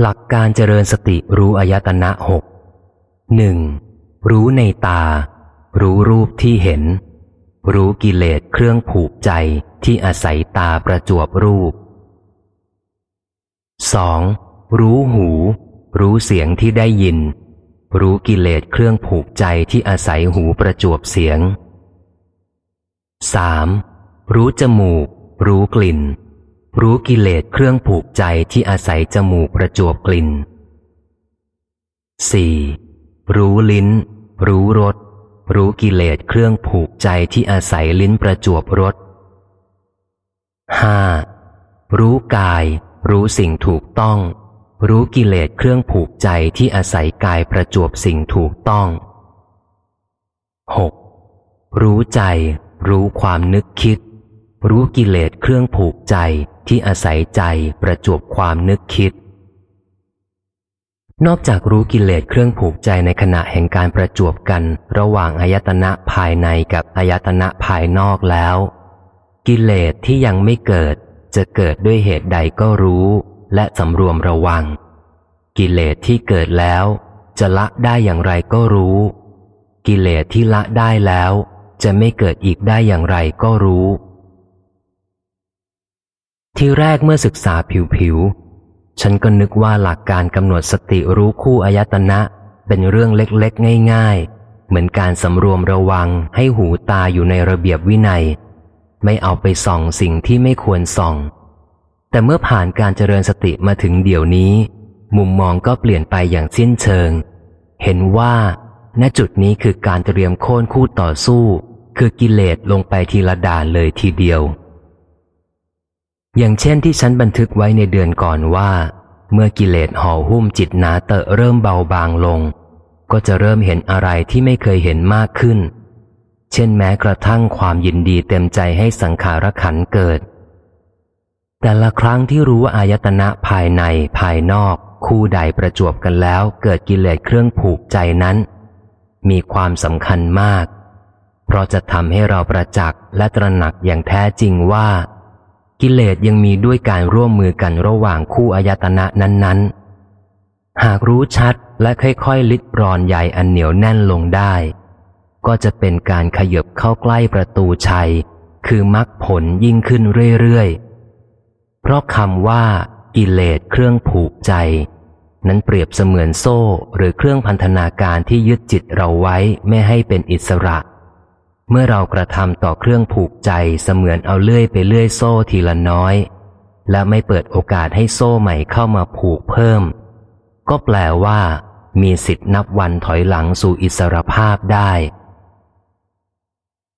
หลักการเจริญสติรู้อายตนะหกหนึ่งรู้ในตา รู้รูปที่เห็น รู้กิเลสเครื่องผูกใจที่อาศัยตาประจวบรูป 2. รู้หู รู้เสียงที่ได้ยิน รู้กิเลสเครื่องผูกใจที่อาศัยหูประจวบเสียง 3. รู้จมูก รู้กลิ่น รู้กิเลสเครื่องผูกใจที่อาศัยจมูกประจวบกลิ่น 4. รู้ลิ้น รู้รส รู้กิเลสเครื่องผูกใจที่อาศัยลิ้นประจวบรส 5. รู้กาย รู้สิ่งถูกต้อง รู้กิเลสเครื่องผูกใจที่อาศัยกายประจวบสิ่งถูกต้อง 6. รู้ใจ รู้ความนึกคิด รู้กิเลสเครื่องผูกใจที่อาศัยใจประจวบความนึกคิด นอกจากรู้กิเลสเครื่องผูกใจในขณะแห่งการประจวบกัน ระหว่างอายตนะภายในกับอายตนะภายนอกแล้ว กิเลสที่ยังไม่เกิดจะเกิดด้วยเหตุใดก็รู้ และสำรวมระวัง กิเลสที่เกิดแล้ว จะละได้อย่างไรก็รู้ กิเลสที่ละได้แล้ว จะไม่เกิดอีกได้อย่างไรก็รู้ ที่แรกเมื่อศึกษาผิวๆ ฉันก็นึกว่าหลักการกำหนดสติรู้คู่อายตนะ เป็นเรื่องเล็กๆ ง่าย ๆ เหมือนการสำรวมระวังให้หูตาอยู่ในระเบียบวินัย ไม่เอาไปส่องสิ่งที่ไม่ควรส่อง แต่เมื่อผ่านการเจริญสติมาถึงเดี๋ยวนี้ มุมมองก็เปลี่ยนไปอย่างสิ้นเชิง เห็นว่าณจุดนี้คือการเตรียมโค่นคู่ต่อสู้ คือกิเลสลงไปทีละด่านเลยทีเดียว อย่างเช่นที่ฉันบันทึกไว้ในเดือนก่อนว่า เมื่อกิเลสห่อหุ้มจิตหนาเตอะเริ่มเบาบางลง ก็จะเริ่มเห็นอะไรที่ไม่เคยเห็นมากขึ้น เช่นแม้กระทั่งความยินดีเต็มใจให้สังขารขันเกิด แต่ละครั้งที่รู้ว่าอายตนะภายในภายนอก คู่ใดประจวบกันแล้วเกิดกิเลสเครื่องผูกใจนั้น มีความสำคัญมาก เพราะจะทำให้เราประจักษ์และตระหนักอย่างแท้จริงว่า กิเลสยังมีด้วยการร่วมมือกันระหว่างคู่อายตนะนั้น ๆ หากรู้ชัดและค่อยๆ ลิดรอนใยอันเหนียวแน่นลงได้ ก็จะเป็นการขยบเข้าใกล้ประตูชัย คือมรรคผลยิ่งขึ้นเรื่อยๆ เพราะคำว่า กิเลสเครื่องผูกใจ นั้นเปรียบเสมือนโซ่หรือเครื่องพันธนาการที่ยึดจิตเราไว้ไม่ให้เป็นอิสระ เมื่อเรากระทำต่อเครื่องผูกใจเสมือนเอาเลื่อยไปเลื่อยโซ่ทีละน้อย และไม่เปิดโอกาสให้โซ่ใหม่เข้ามาผูกเพิ่ม ก็แปลว่า มีสิทธินับวันถอยหลังสู่อิสรภาพได้